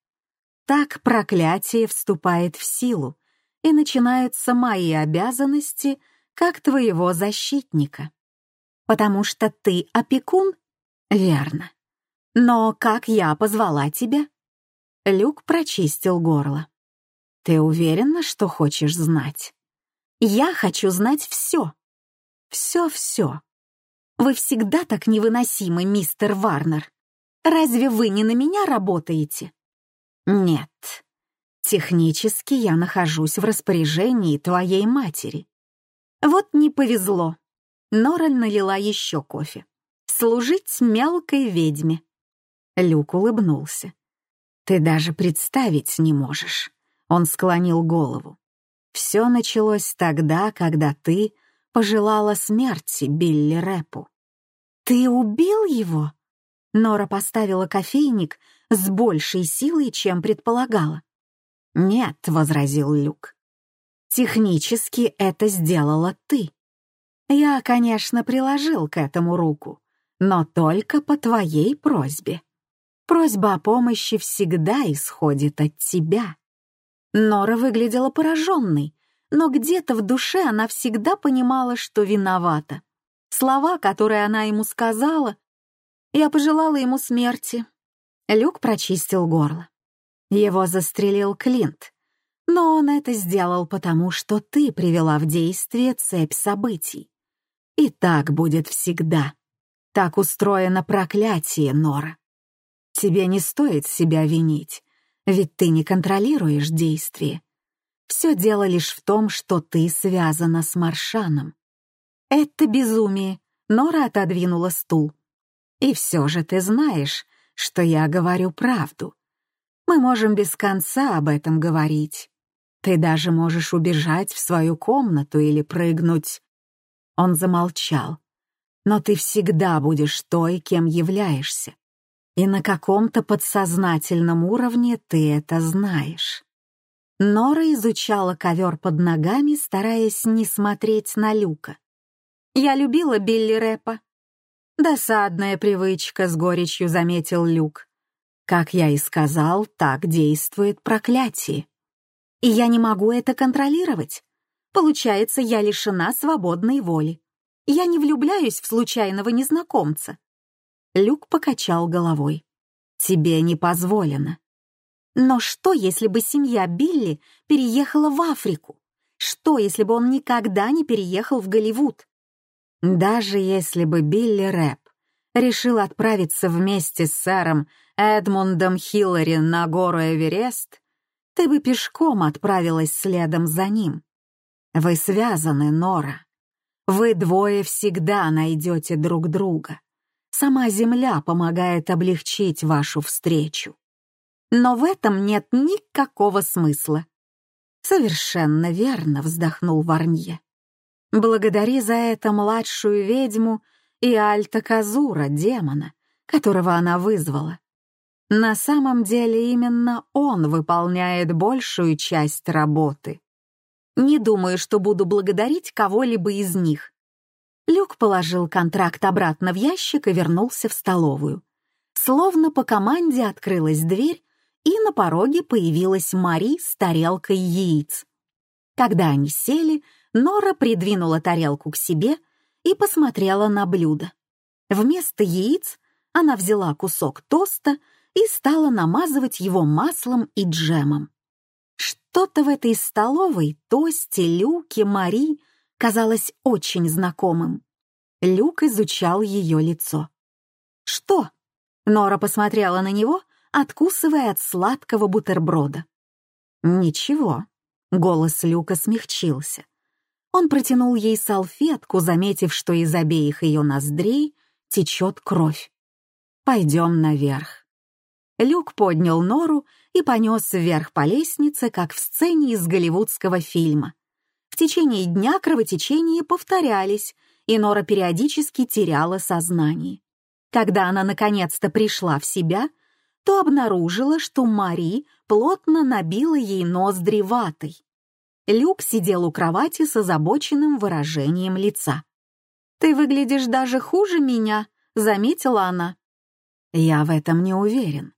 Так проклятие вступает в силу, и начинаются мои обязанности как твоего защитника. Потому что ты опекун? Верно. Но как я позвала тебя? Люк прочистил горло. Ты уверена, что хочешь знать? Я хочу знать все. Все-все. Вы всегда так невыносимы, мистер Варнер. Разве вы не на меня работаете? Нет. Технически я нахожусь в распоряжении твоей матери. Вот не повезло. Нора налила еще кофе. «Служить мелкой ведьме». Люк улыбнулся. «Ты даже представить не можешь». Он склонил голову. «Все началось тогда, когда ты пожелала смерти Билли Рэпу». «Ты убил его?» Нора поставила кофейник с большей силой, чем предполагала. «Нет», — возразил Люк. «Технически это сделала ты. Я, конечно, приложил к этому руку, но только по твоей просьбе. Просьба о помощи всегда исходит от тебя. Нора выглядела пораженной, но где-то в душе она всегда понимала, что виновата. Слова, которые она ему сказала, я пожелала ему смерти. Люк прочистил горло. Его застрелил Клинт, но он это сделал потому, что ты привела в действие цепь событий. И так будет всегда. Так устроено проклятие, Нора. Тебе не стоит себя винить, ведь ты не контролируешь действия. Все дело лишь в том, что ты связана с Маршаном. Это безумие. Нора отодвинула стул. И все же ты знаешь, что я говорю правду. Мы можем без конца об этом говорить. Ты даже можешь убежать в свою комнату или прыгнуть он замолчал. «Но ты всегда будешь той, кем являешься. И на каком-то подсознательном уровне ты это знаешь». Нора изучала ковер под ногами, стараясь не смотреть на Люка. «Я любила Билли Рэпа». «Досадная привычка», — с горечью заметил Люк. «Как я и сказал, так действует проклятие. И я не могу это контролировать. Получается, я лишена свободной воли. Я не влюбляюсь в случайного незнакомца». Люк покачал головой. «Тебе не позволено». Но что, если бы семья Билли переехала в Африку? Что, если бы он никогда не переехал в Голливуд? Даже если бы Билли Рэп решил отправиться вместе с сэром Эдмундом Хиллари на гору Эверест, ты бы пешком отправилась следом за ним. Вы связаны, Нора. Вы двое всегда найдете друг друга. Сама Земля помогает облегчить вашу встречу. Но в этом нет никакого смысла. Совершенно верно, вздохнул Варнье. Благодари за это младшую ведьму и Альта Казура, демона, которого она вызвала. На самом деле именно он выполняет большую часть работы. Не думаю, что буду благодарить кого-либо из них. Люк положил контракт обратно в ящик и вернулся в столовую. Словно по команде открылась дверь, и на пороге появилась Мари с тарелкой яиц. Когда они сели, Нора придвинула тарелку к себе и посмотрела на блюдо. Вместо яиц она взяла кусок тоста и стала намазывать его маслом и джемом. Что-то в этой столовой, тосте, люке, Мари казалось очень знакомым. Люк изучал ее лицо. «Что?» Нора посмотрела на него, откусывая от сладкого бутерброда. «Ничего», — голос Люка смягчился. Он протянул ей салфетку, заметив, что из обеих ее ноздрей течет кровь. «Пойдем наверх». Люк поднял нору и понес вверх по лестнице, как в сцене из голливудского фильма. В течение дня кровотечения повторялись, и Нора периодически теряла сознание. Когда она наконец-то пришла в себя, то обнаружила, что Мари плотно набила ей ноздри ватой. Люк сидел у кровати с озабоченным выражением лица. «Ты выглядишь даже хуже меня», — заметила она. «Я в этом не уверен».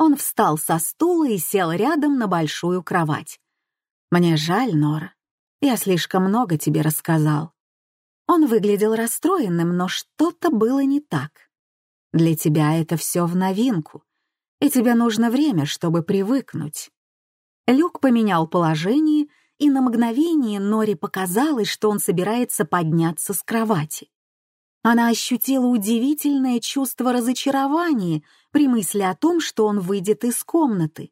Он встал со стула и сел рядом на большую кровать. «Мне жаль, Нора. Я слишком много тебе рассказал». Он выглядел расстроенным, но что-то было не так. «Для тебя это все в новинку, и тебе нужно время, чтобы привыкнуть». Люк поменял положение и на мгновение Нори показалось, что он собирается подняться с кровати. Она ощутила удивительное чувство разочарования при мысли о том, что он выйдет из комнаты.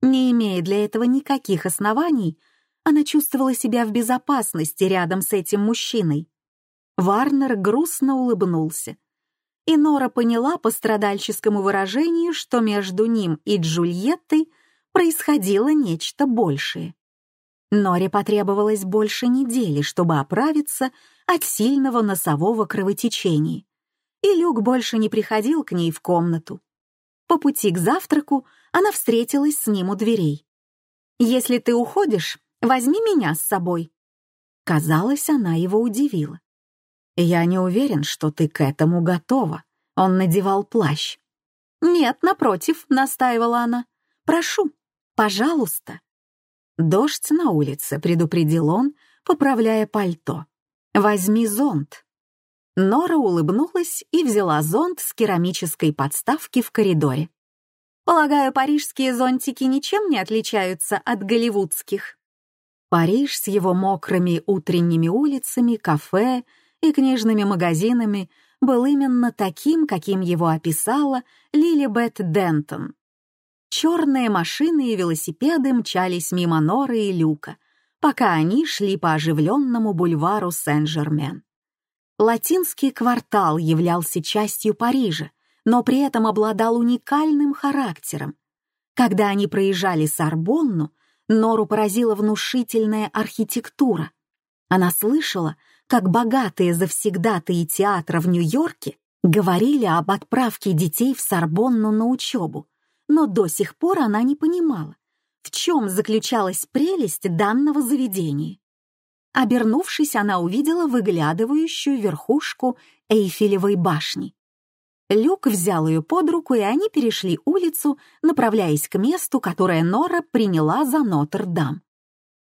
Не имея для этого никаких оснований, она чувствовала себя в безопасности рядом с этим мужчиной. Варнер грустно улыбнулся. И Нора поняла по страдальческому выражению, что между ним и Джульеттой происходило нечто большее. Норе потребовалось больше недели, чтобы оправиться от сильного носового кровотечения, и Люк больше не приходил к ней в комнату. По пути к завтраку она встретилась с ним у дверей. «Если ты уходишь, возьми меня с собой». Казалось, она его удивила. «Я не уверен, что ты к этому готова», — он надевал плащ. «Нет, напротив», — настаивала она. «Прошу, пожалуйста». «Дождь на улице», — предупредил он, поправляя пальто. «Возьми зонт». Нора улыбнулась и взяла зонт с керамической подставки в коридоре. «Полагаю, парижские зонтики ничем не отличаются от голливудских?» Париж с его мокрыми утренними улицами, кафе и книжными магазинами был именно таким, каким его описала Лилибет Дентон. Черные машины и велосипеды мчались мимо Норы и Люка, пока они шли по оживленному бульвару Сен-Жермен. Латинский квартал являлся частью Парижа, но при этом обладал уникальным характером. Когда они проезжали Сорбонну, Нору поразила внушительная архитектура. Она слышала, как богатые завсегдатые театра в Нью-Йорке говорили об отправке детей в Сорбонну на учебу, но до сих пор она не понимала, в чем заключалась прелесть данного заведения. Обернувшись, она увидела выглядывающую верхушку Эйфелевой башни. Люк взял ее под руку, и они перешли улицу, направляясь к месту, которое Нора приняла за Нотр-Дам.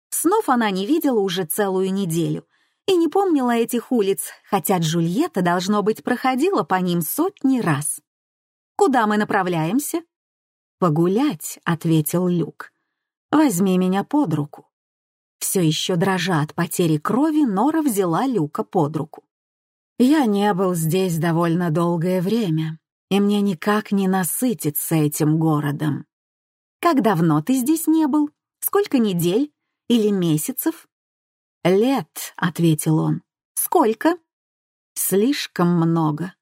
Снов она не видела уже целую неделю и не помнила этих улиц, хотя Джульетта, должно быть, проходила по ним сотни раз. «Куда мы направляемся?» «Погулять», — ответил Люк. «Возьми меня под руку». Все еще дрожа от потери крови, Нора взяла Люка под руку. «Я не был здесь довольно долгое время, и мне никак не насытиться этим городом». «Как давно ты здесь не был? Сколько недель или месяцев?» «Лет», — ответил он. «Сколько?» «Слишком много».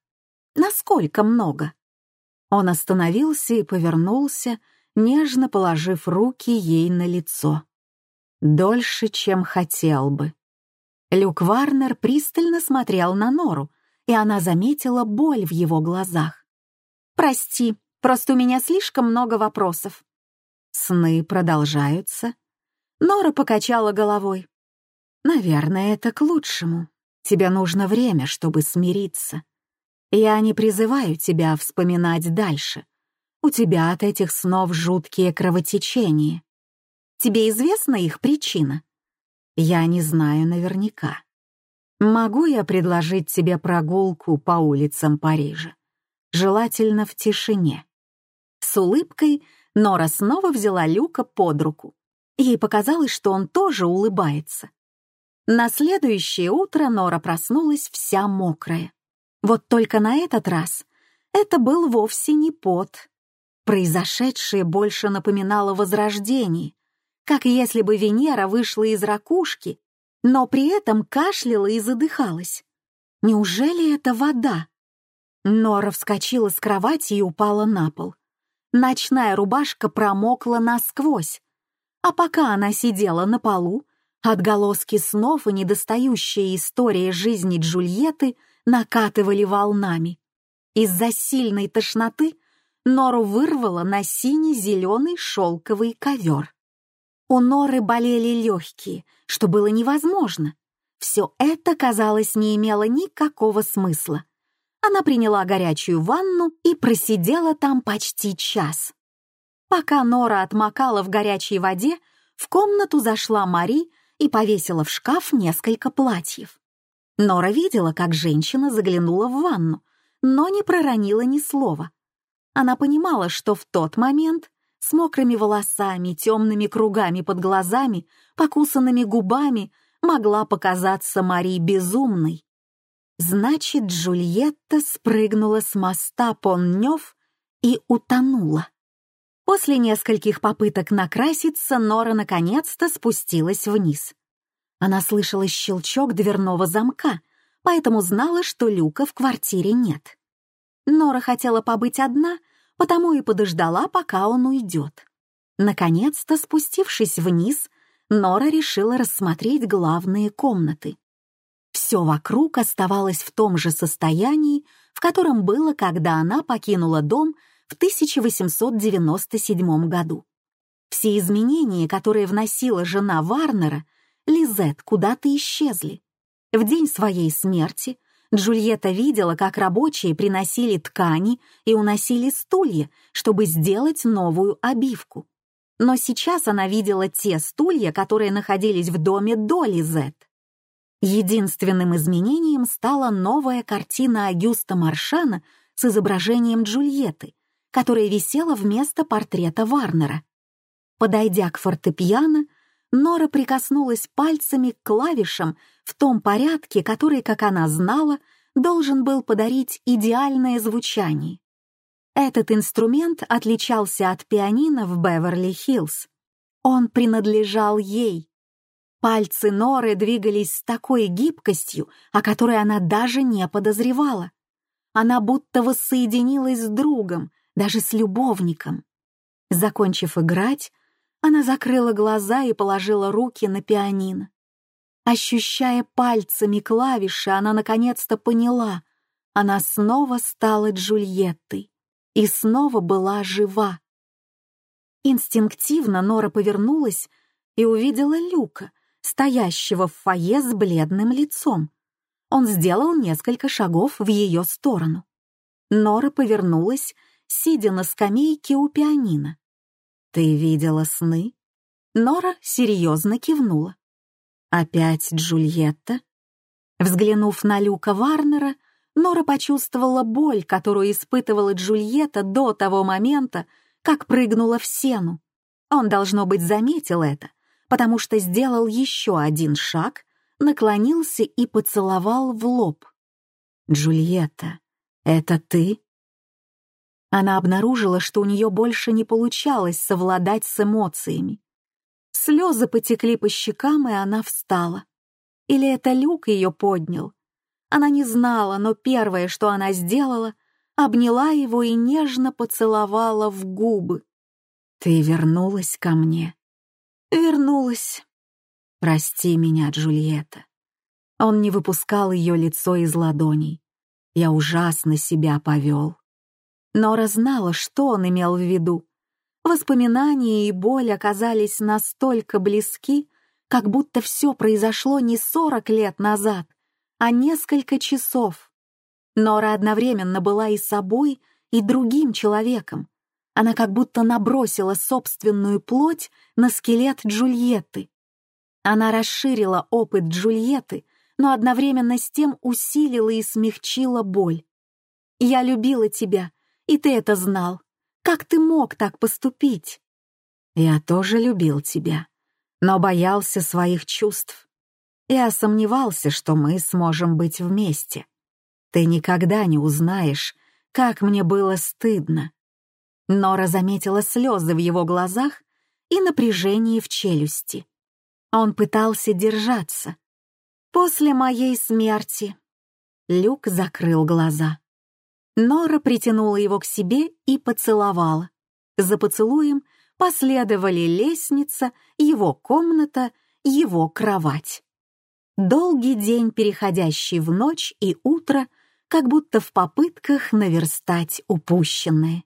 «Насколько много?» Он остановился и повернулся, нежно положив руки ей на лицо. Дольше, чем хотел бы. Люк Варнер пристально смотрел на Нору, и она заметила боль в его глазах. «Прости, просто у меня слишком много вопросов». Сны продолжаются. Нора покачала головой. «Наверное, это к лучшему. Тебе нужно время, чтобы смириться. Я не призываю тебя вспоминать дальше. У тебя от этих снов жуткие кровотечения. Тебе известна их причина?» «Я не знаю наверняка. Могу я предложить тебе прогулку по улицам Парижа? Желательно в тишине». С улыбкой Нора снова взяла Люка под руку. Ей показалось, что он тоже улыбается. На следующее утро Нора проснулась вся мокрая. Вот только на этот раз это был вовсе не пот. Произошедшее больше напоминало возрождение, как если бы Венера вышла из ракушки, но при этом кашляла и задыхалась. Неужели это вода? Нора вскочила с кровати и упала на пол. Ночная рубашка промокла насквозь. А пока она сидела на полу, отголоски снов и недостающая история жизни Джульетты накатывали волнами. Из-за сильной тошноты Нору вырвало на синий-зеленый шелковый ковер. У Норы болели легкие, что было невозможно. Все это, казалось, не имело никакого смысла. Она приняла горячую ванну и просидела там почти час. Пока Нора отмокала в горячей воде, в комнату зашла Мари и повесила в шкаф несколько платьев. Нора видела, как женщина заглянула в ванну, но не проронила ни слова. Она понимала, что в тот момент с мокрыми волосами, темными кругами под глазами, покусанными губами могла показаться Мари безумной. Значит, Джульетта спрыгнула с моста Поннёв и утонула. После нескольких попыток накраситься Нора наконец-то спустилась вниз. Она слышала щелчок дверного замка, поэтому знала, что люка в квартире нет. Нора хотела побыть одна, потому и подождала, пока он уйдет. Наконец-то, спустившись вниз, Нора решила рассмотреть главные комнаты. Все вокруг оставалось в том же состоянии, в котором было, когда она покинула дом в 1897 году. Все изменения, которые вносила жена Варнера, Лизет куда-то исчезли. В день своей смерти Джульетта видела, как рабочие приносили ткани и уносили стулья, чтобы сделать новую обивку. Но сейчас она видела те стулья, которые находились в доме до Лизет. Единственным изменением стала новая картина Агюста Маршана с изображением Джульетты, которая висела вместо портрета Варнера. Подойдя к фортепиано, Нора прикоснулась пальцами к клавишам в том порядке, который, как она знала, должен был подарить идеальное звучание. Этот инструмент отличался от пианино в Беверли-Хиллз. Он принадлежал ей. Пальцы Норы двигались с такой гибкостью, о которой она даже не подозревала. Она будто воссоединилась с другом, даже с любовником. Закончив играть, она закрыла глаза и положила руки на пианино. Ощущая пальцами клавиши, она наконец-то поняла. Она снова стала Джульеттой и снова была жива. Инстинктивно Нора повернулась и увидела Люка, стоящего в фойе с бледным лицом. Он сделал несколько шагов в ее сторону. Нора повернулась, сидя на скамейке у пианино. «Ты видела сны?» Нора серьезно кивнула. «Опять Джульетта?» Взглянув на Люка Варнера, Нора почувствовала боль, которую испытывала Джульетта до того момента, как прыгнула в сену. Он, должно быть, заметил это, потому что сделал еще один шаг, наклонился и поцеловал в лоб. «Джульетта, это ты?» Она обнаружила, что у нее больше не получалось совладать с эмоциями. Слезы потекли по щекам, и она встала. Или это Люк ее поднял? Она не знала, но первое, что она сделала, обняла его и нежно поцеловала в губы. «Ты вернулась ко мне?» «Вернулась». «Прости меня, Джульетта». Он не выпускал ее лицо из ладоней. Я ужасно себя повел. Нора знала, что он имел в виду. Воспоминания и боль оказались настолько близки, как будто все произошло не сорок лет назад, а несколько часов. Нора одновременно была и собой, и другим человеком. Она как будто набросила собственную плоть на скелет Джульетты. Она расширила опыт Джульетты, но одновременно с тем усилила и смягчила боль. «Я любила тебя, и ты это знал. Как ты мог так поступить?» «Я тоже любил тебя, но боялся своих чувств. Я сомневался, что мы сможем быть вместе. Ты никогда не узнаешь, как мне было стыдно». Нора заметила слезы в его глазах и напряжение в челюсти. Он пытался держаться. «После моей смерти...» Люк закрыл глаза. Нора притянула его к себе и поцеловала. За поцелуем последовали лестница, его комната, его кровать. Долгий день, переходящий в ночь и утро, как будто в попытках наверстать упущенное.